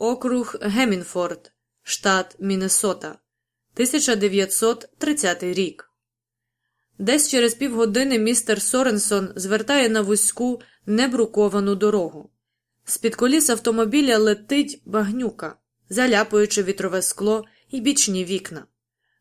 округ Гемінфорд, штат Міннесота, 1930 рік. Десь через півгодини містер Соренсон звертає на вузьку небруковану дорогу. З-під коліс автомобіля летить багнюка, заляпуючи вітрове скло і бічні вікна.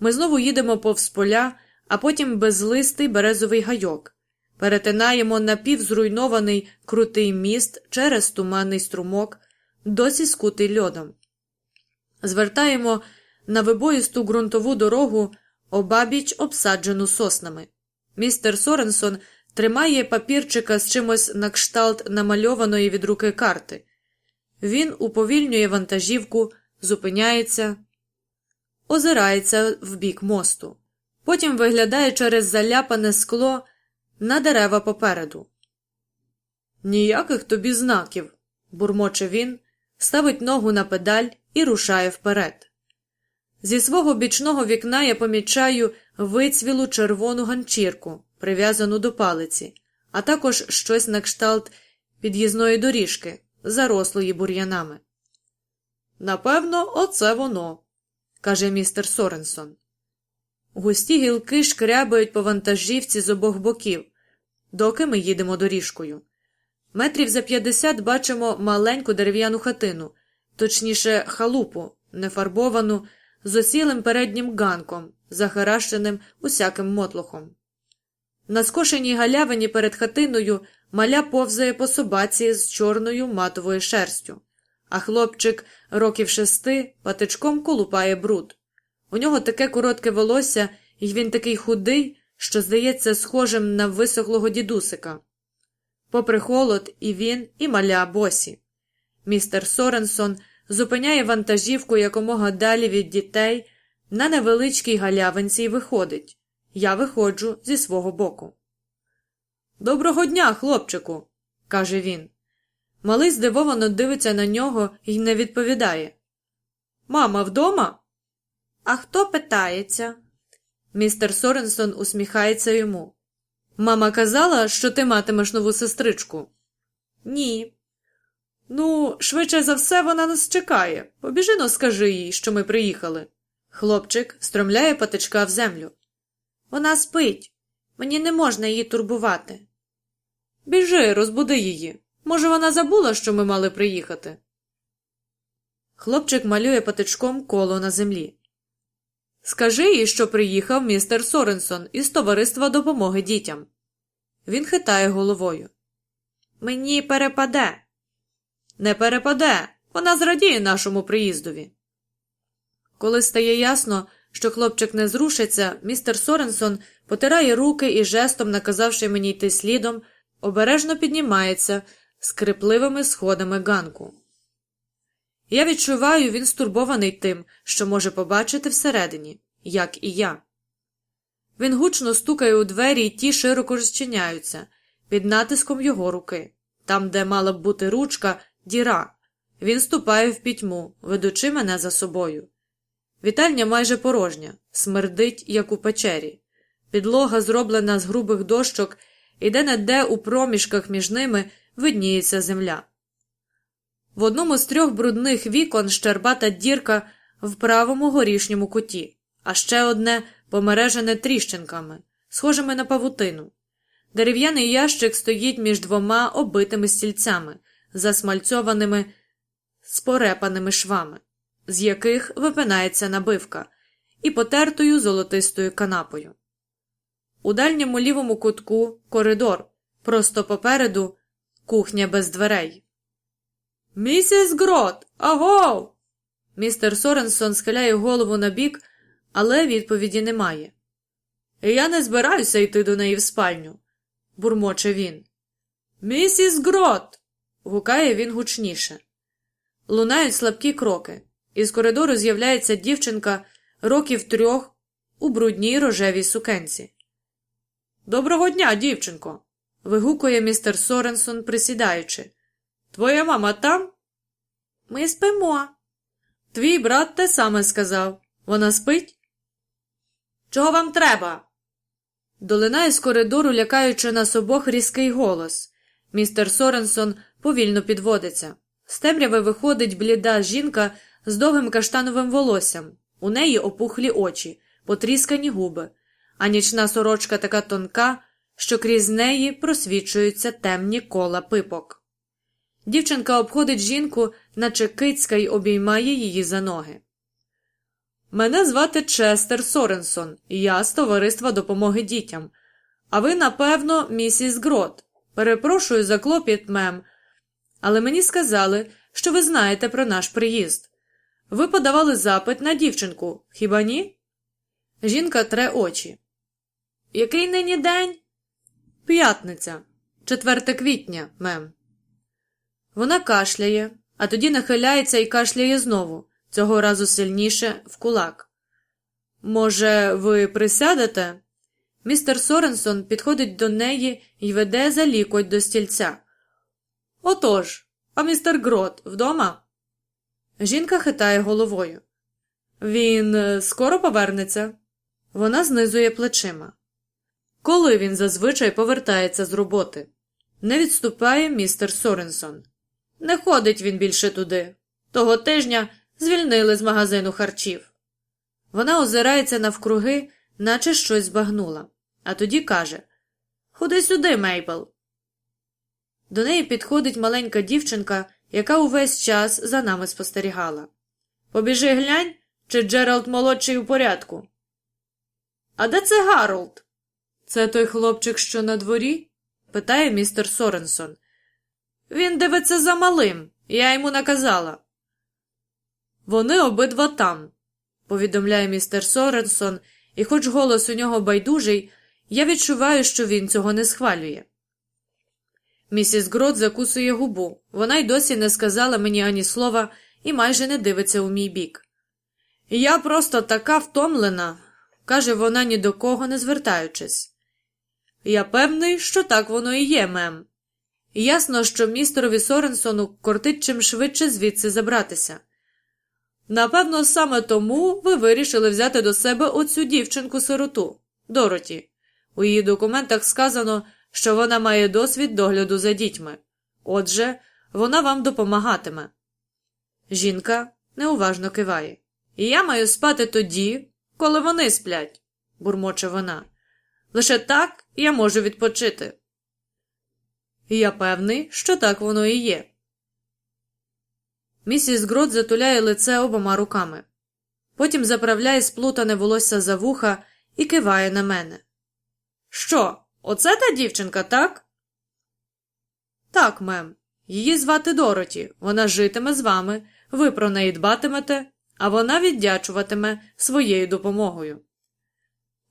Ми знову їдемо повз поля, а потім безлистий березовий гайок, перетинаємо напівзруйнований крутий міст через туманний струмок, досі скутий льодом. Звертаємо на вибоїсту ґрунтову дорогу обабіч обсаджену соснами. Містер Соренсон тримає папірчика з чимось на кшталт намальованої від руки карти. Він уповільнює вантажівку, зупиняється, озирається в бік мосту. Потім виглядає через заляпане скло на дерева попереду. Ніяких тобі знаків, бурмоче він, ставить ногу на педаль і рушає вперед. Зі свого бічного вікна я помічаю вицвілу червону ганчірку, прив'язану до палиці, а також щось на кшталт під'їзної доріжки, зарослої бур'янами. Напевно, оце воно, каже містер Соренсон. Густі гілки шкрябають по вантажівці з обох боків, доки ми їдемо доріжкою. Метрів за п'ятдесят бачимо маленьку дерев'яну хатину, точніше, халупу, нефарбовану, з осілим переднім ганком, захаращеним усяким мотлохом. На скошеній галявині перед хатиною маля повзає по собаці з чорною матовою шерстю, а хлопчик років шести патичком колупає бруд. У нього таке коротке волосся, і він такий худий, що здається схожим на висохлого дідусика. Попри холод, і він, і маля босі. Містер Соренсон зупиняє вантажівку якомога далі від дітей на невеличкій галявинці і виходить. Я виходжу зі свого боку. Доброго дня, хлопчику, каже він. Малий здивовано дивиться на нього і не відповідає. Мама вдома? А хто питається? Містер Соренсон усміхається йому. Мама казала, що ти матимеш нову сестричку. Ні. Ну, швидше за все, вона нас чекає. Побіжи но скажи їй, що ми приїхали. Хлопчик стромляє патичка в землю. Вона спить. Мені не можна її турбувати. Біжи, розбуди її. Може, вона забула, що ми мали приїхати. Хлопчик малює патичком коло на землі. Скажи їй, що приїхав містер Соренсон із товариства допомоги дітям. Він хитає головою. Мені перепаде. Не перепаде. Вона зрадіє нашому приїздові. Коли стає ясно, що хлопчик не зрушиться, містер Соренсон потирає руки і жестом, наказавши мені йти слідом, обережно піднімається скрипливими сходами ганку. Я відчуваю, він стурбований тим, що може побачити всередині, як і я. Він гучно стукає у двері, і ті широко розчиняються, під натиском його руки. Там, де мала б бути ручка, діра. Він ступає в пітьму, ведучи мене за собою. Вітальня майже порожня, смердить, як у печері. Підлога, зроблена з грубих дощок, і де не де у проміжках між ними видніється земля. В одному з трьох брудних вікон щербата дірка в правому горішньому куті, а ще одне помережене тріщинками, схожими на павутину. Дерев'яний ящик стоїть між двома оббитими стільцями, засмальцьованими спорепаними швами, з яких випинається набивка, і потертою золотистою канапою. У дальньому лівому кутку коридор, просто попереду кухня без дверей. Місіс Грот, агов. Містер Соренсон схиляє голову на бік, але відповіді немає. Я не збираюся йти до неї в спальню, бурмоче він. Місіс Грот. гукає він гучніше. Лунають слабкі кроки. Із коридору з'являється дівчинка років трьох у брудній рожевій сукенці. Доброго дня, дівчинко. вигукує містер Соренсон, присідаючи. Твоя мама там? Ми спимо. Твій брат те саме сказав. Вона спить? Чого вам треба? Долинає з коридору, лякаючи нас обох різкий голос. Містер Соренсон повільно підводиться. З темряви виходить бліда жінка з довгим каштановим волоссям, у неї опухлі очі, потріскані губи, а нічна сорочка така тонка, що крізь неї просвічуються темні кола пипок. Дівчинка обходить жінку, наче кицька й обіймає її за ноги. Мене звати Честер Соренсон, я з товариства допомоги дітям. А ви, напевно, місіс Грот. Перепрошую за клопіт, мем, але мені сказали, що ви знаєте про наш приїзд. Ви подавали запит на дівчинку, хіба ні? Жінка тре очі. Який нині день? П'ятниця, 4 квітня, мем. Вона кашляє, а тоді нахиляється і кашляє знову, цього разу сильніше в кулак. Може, ви присядете? Містер Соренсон підходить до неї і веде за лікоть до стільця. Отож, а містер Грот вдома? Жінка хитає головою. Він е, скоро повернеться. Вона знизує плечима. Коли він зазвичай повертається з роботи? Не відступає містер Соренсон. Не ходить він більше туди. Того тижня звільнили з магазину харчів. Вона озирається навкруги, наче щось збагнула, а тоді каже Ходи сюди, Мейбл. До неї підходить маленька дівчинка, яка увесь час за нами спостерігала. Побіжи глянь, чи Джеральд молодший у порядку. А де це Гаролд? Це той хлопчик, що на дворі? питає містер Соренсон. Він дивиться за малим, я йому наказала. Вони обидва там, повідомляє містер Соренсон, і, хоч голос у нього байдужий, я відчуваю, що він цього не схвалює. Місіс Грот закусує губу. Вона й досі не сказала мені ані слова і майже не дивиться у мій бік. Я просто така втомлена, каже вона ні до кого не звертаючись. Я певний, що так воно і є, мем. Ясно, що містерові Соренсону кортить чим швидше звідси забратися. Напевно, саме тому ви вирішили взяти до себе оцю дівчинку сироту, Дороті. У її документах сказано, що вона має досвід догляду за дітьми. Отже, вона вам допомагатиме. Жінка неуважно киває. Я маю спати тоді, коли вони сплять, бурмоче вона. Лише так я можу відпочити. Я певний, що так воно і є. Місіс Грот затуляє лице обома руками. Потім заправляє сплутане волосся за вуха і киває на мене. Що, оце та дівчинка, так? Так, мем. Її звати Дороті. Вона житиме з вами, ви про неї дбатимете, а вона віддячуватиме своєю допомогою.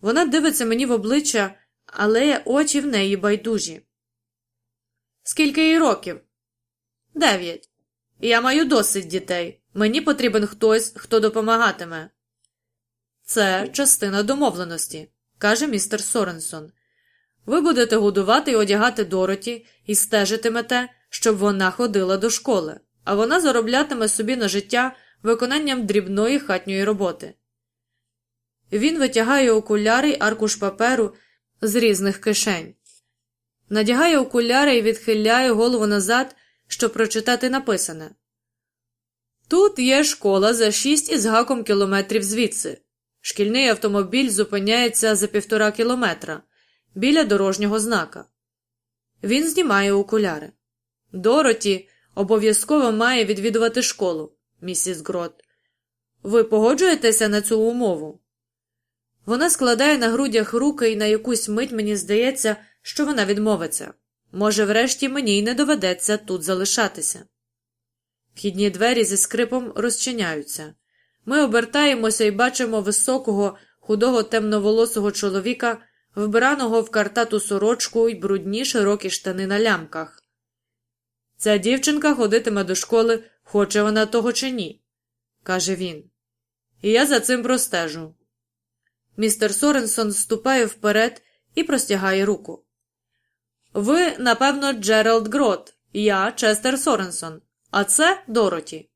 Вона дивиться мені в обличчя, але очі в неї байдужі. Скільки їй років? Дев'ять. Я маю досить дітей. Мені потрібен хтось, хто допомагатиме. Це частина домовленості, каже містер Соренсон. Ви будете годувати і одягати Дороті і стежитимете, щоб вона ходила до школи, а вона зароблятиме собі на життя виконанням дрібної хатньої роботи. Він витягає окуляри й аркуш паперу з різних кишень, надягає окуляри і відхиляє голову назад, щоб прочитати написане. Тут є школа за шість із гаком кілометрів звідси. Шкільний автомобіль зупиняється за півтора кілометра біля дорожнього знака. Він знімає окуляри. Дороті обов'язково має відвідувати школу, місіс Грот. Ви погоджуєтеся на цю умову? Вона складає на грудях руки і на якусь мить мені здається, що вона відмовиться. Може, врешті мені й не доведеться тут залишатися. Вхідні двері зі скрипом розчиняються. Ми обертаємося і бачимо високого, худого темноволосого чоловіка, вбраного в картату сорочку й брудні широкі штани на лямках. Ця дівчинка ходитиме до школи, хоче вона того чи ні, каже він. І я за цим простежу. Містер Соренсон ступає вперед і простягає руку. Ви, напевно, Джеральд Грот, я Честер Соренсон, а це Дороті.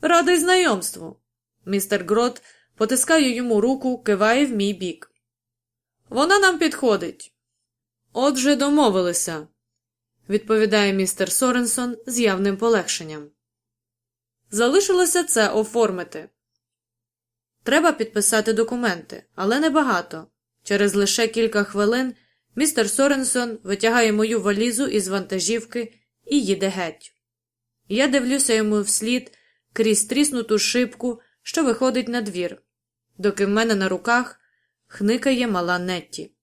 Радий знайомству. Містер Грот потискає йому руку, киває в мій бік. Вона нам підходить. Отже, домовилися. відповідає містер Соренсон з явним полегшенням. Залишилося це оформити. Треба підписати документи, але небагато. Через лише кілька хвилин містер Соренсон витягає мою валізу із вантажівки і їде геть. Я дивлюся йому вслід крізь тріснуту шибку, що виходить на двір, доки в мене на руках хникає мала Нетті.